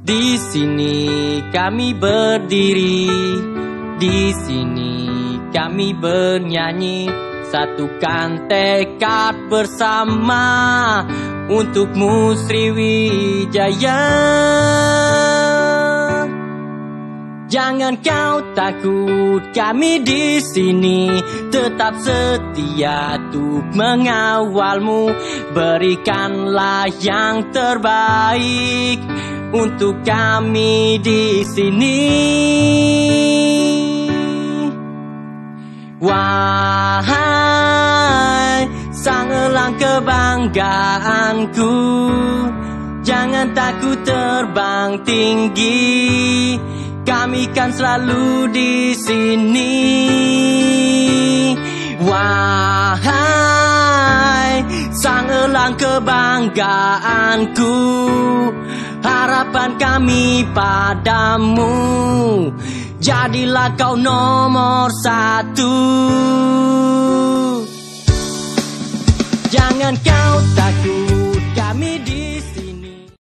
Di sini kami berdiri, di sini kami bernyanyi, satukan tekad bersama untukmu Sriwijaya. Jangan kau takut, kami di sini tetap setia untuk mengawalmu. Berikanlah yang terbaik untuk kami di sini. Wahai sang elang kebanggaanku, jangan takut terbang tinggi. Kami kan selalu di sini. Wahai sang elang kebanggaanku, harapan kami padamu. Jadilah kau nomor satu. Jangan kau takut.